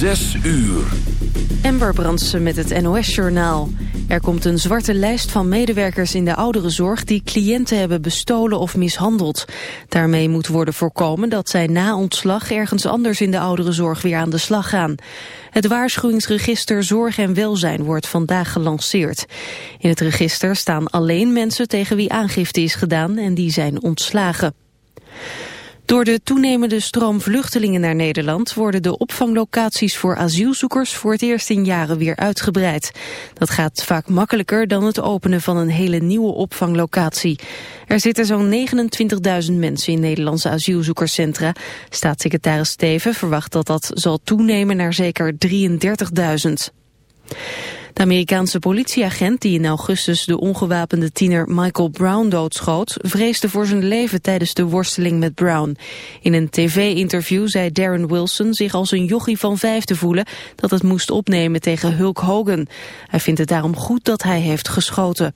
Zes uur. Ember Brandsen met het NOS-journaal. Er komt een zwarte lijst van medewerkers in de ouderenzorg... die cliënten hebben bestolen of mishandeld. Daarmee moet worden voorkomen dat zij na ontslag... ergens anders in de ouderenzorg weer aan de slag gaan. Het waarschuwingsregister Zorg en Welzijn wordt vandaag gelanceerd. In het register staan alleen mensen tegen wie aangifte is gedaan... en die zijn ontslagen. Door de toenemende stroom vluchtelingen naar Nederland worden de opvanglocaties voor asielzoekers voor het eerst in jaren weer uitgebreid. Dat gaat vaak makkelijker dan het openen van een hele nieuwe opvanglocatie. Er zitten zo'n 29.000 mensen in Nederlandse asielzoekerscentra. Staatssecretaris Steven verwacht dat dat zal toenemen naar zeker 33.000. De Amerikaanse politieagent die in augustus de ongewapende tiener Michael Brown doodschoot, vreesde voor zijn leven tijdens de worsteling met Brown. In een tv-interview zei Darren Wilson zich als een jochie van vijf te voelen dat het moest opnemen tegen Hulk Hogan. Hij vindt het daarom goed dat hij heeft geschoten.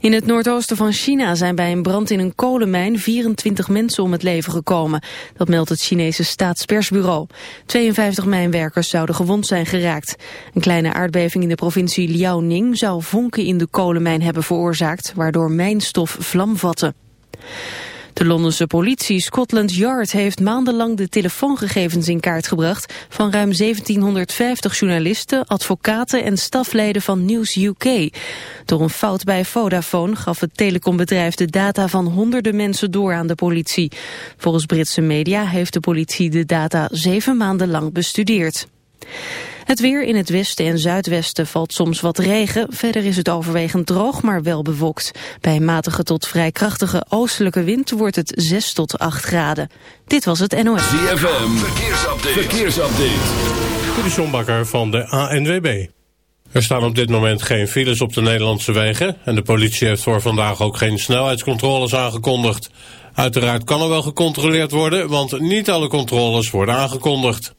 In het noordoosten van China zijn bij een brand in een kolenmijn 24 mensen om het leven gekomen. Dat meldt het Chinese staatspersbureau. 52 mijnwerkers zouden gewond zijn geraakt. Een kleine aardbeving in de provincie Liaoning zou vonken in de kolenmijn hebben veroorzaakt, waardoor mijnstof vlam vatte. De Londense politie Scotland Yard heeft maandenlang de telefoongegevens in kaart gebracht van ruim 1750 journalisten, advocaten en stafleden van News UK. Door een fout bij Vodafone gaf het telecombedrijf de data van honderden mensen door aan de politie. Volgens Britse media heeft de politie de data zeven maanden lang bestudeerd. Het weer in het westen en zuidwesten valt soms wat regen. Verder is het overwegend droog, maar wel bewolkt. Bij een matige tot vrij krachtige oostelijke wind wordt het 6 tot 8 graden. Dit was het NOS. ZFM, verkeersupdate. verkeersupdate. De van de ANWB. Er staan op dit moment geen files op de Nederlandse wegen... en de politie heeft voor vandaag ook geen snelheidscontroles aangekondigd. Uiteraard kan er wel gecontroleerd worden, want niet alle controles worden aangekondigd.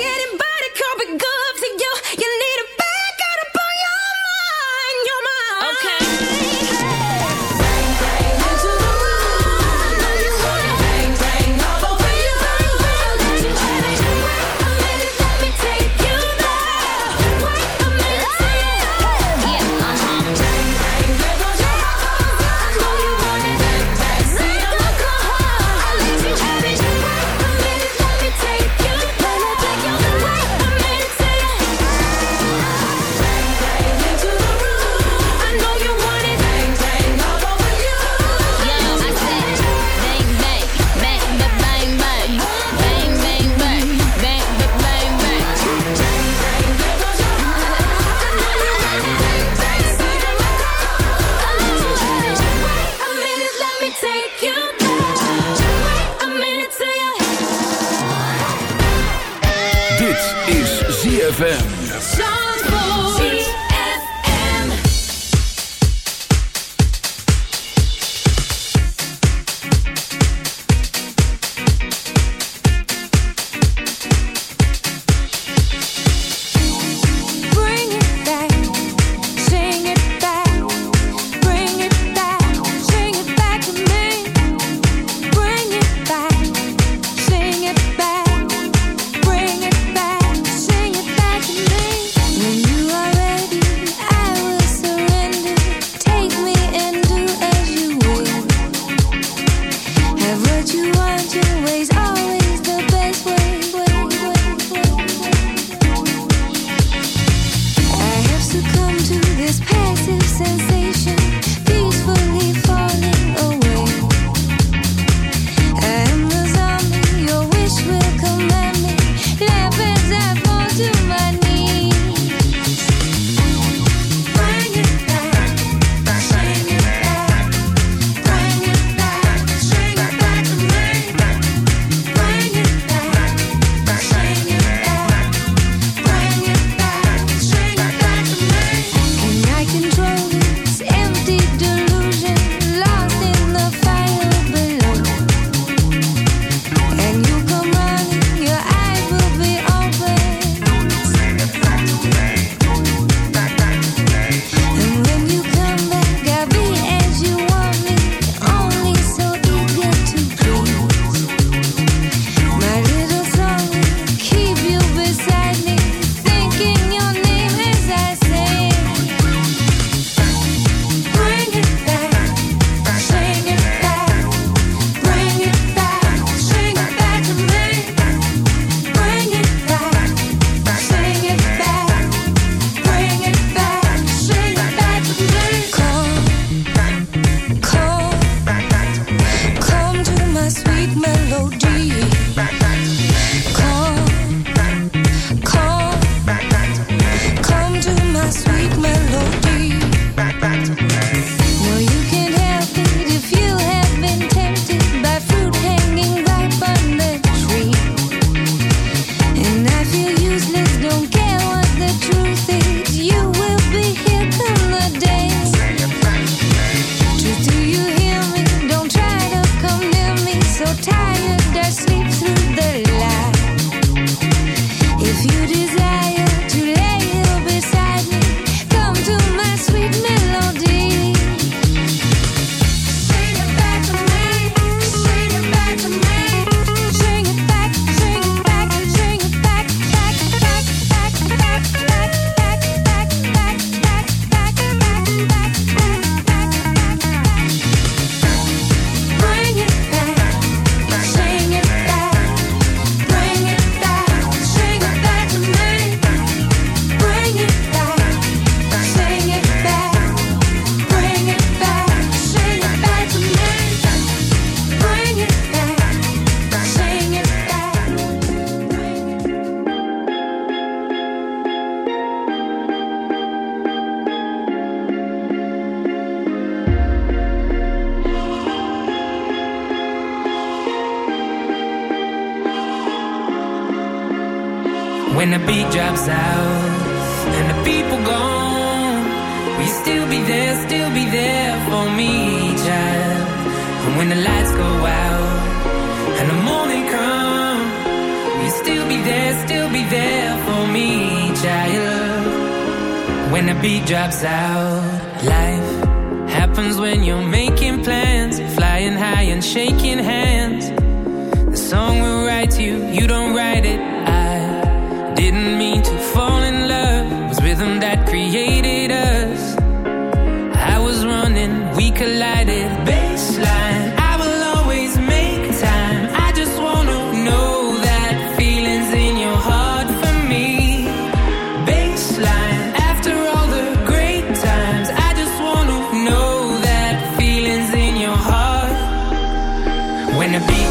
Found a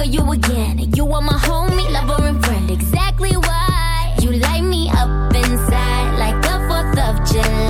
of you again. You are my homie, lover, and friend. Exactly why you light me up inside like the 4th of July.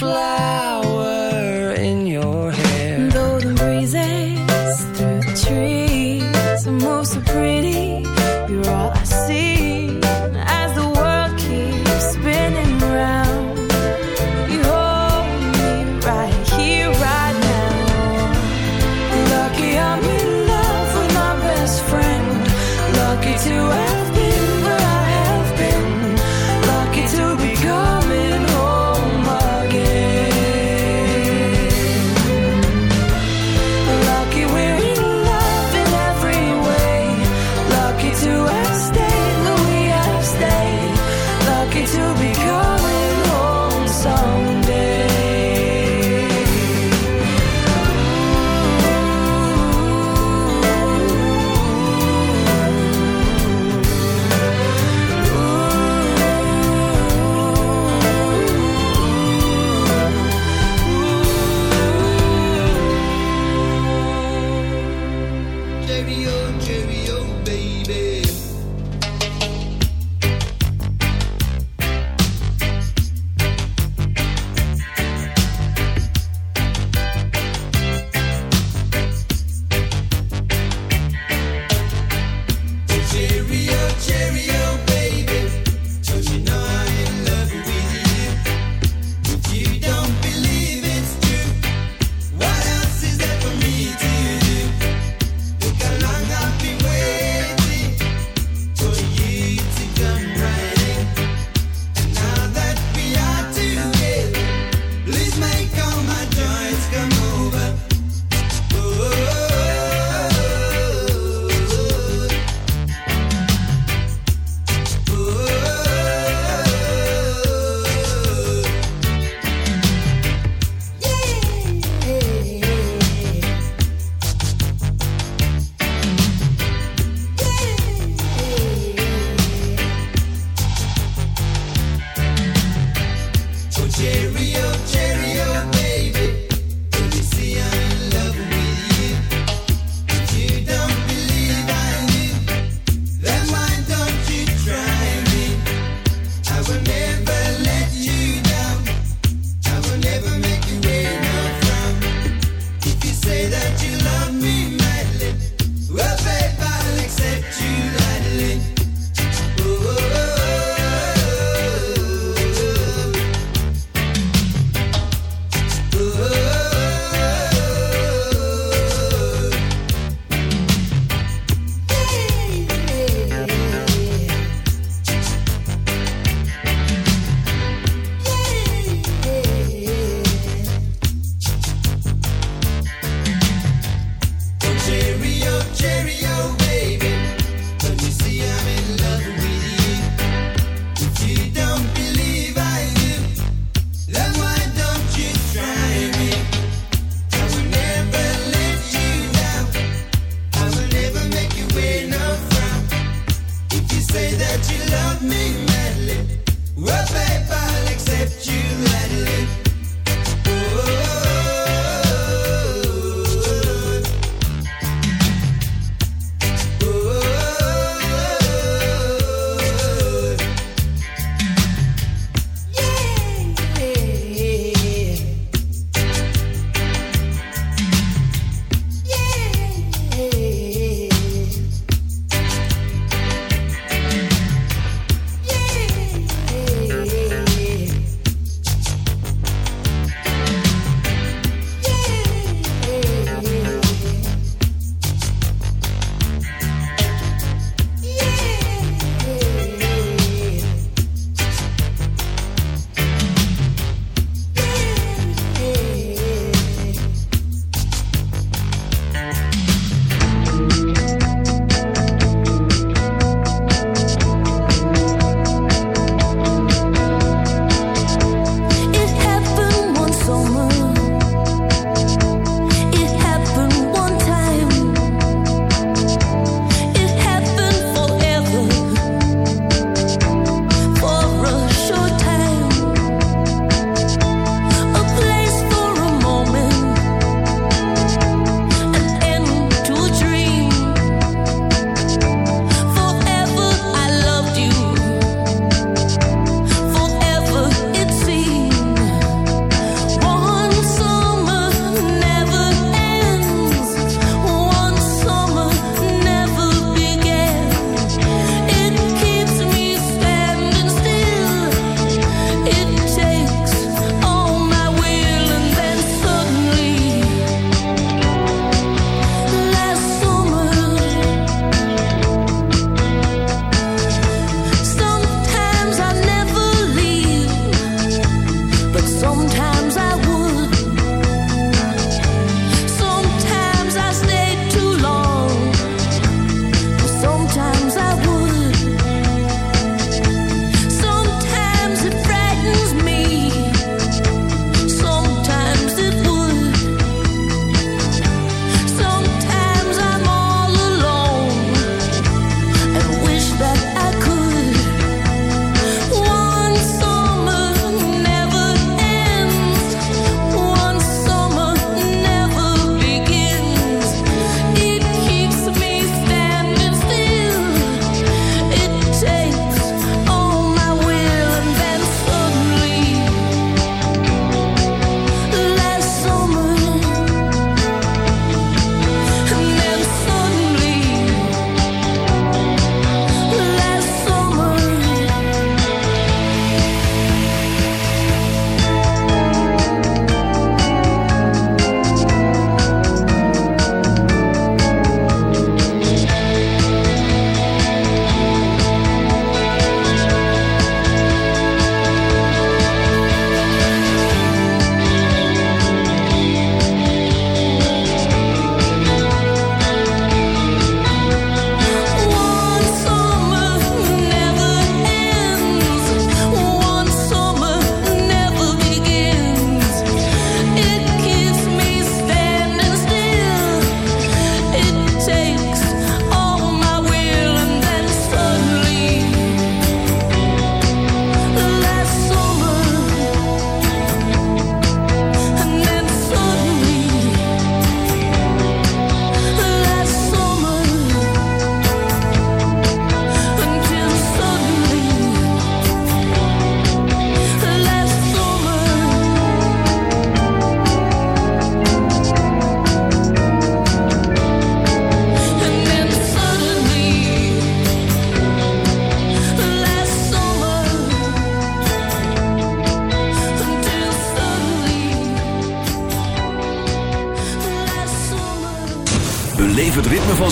Put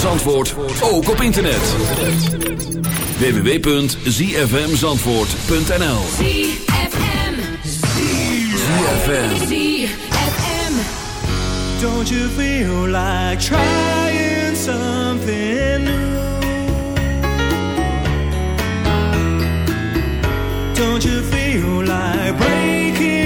Zandvoort ook op internet. www.zfmzandvoort.nl ZFM ZFM Don't you feel like trying something new? Don't you feel like breaking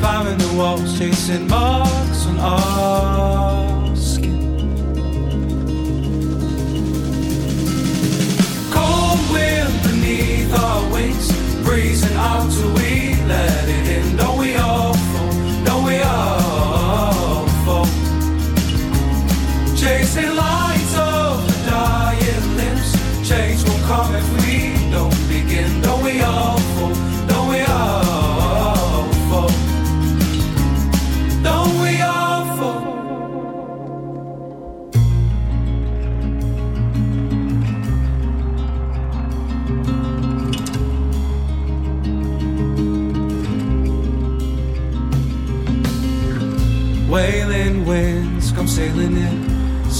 climbing the walls, chasing marks on our skin. Cold wind beneath our wings, breezing out till we let it in. Don't we all?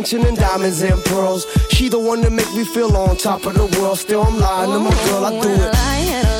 attention and diamonds and pearls. She the one that make me feel on top of the world. Still, I'm lying to my girl. I do it.